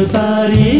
dançarina.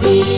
be.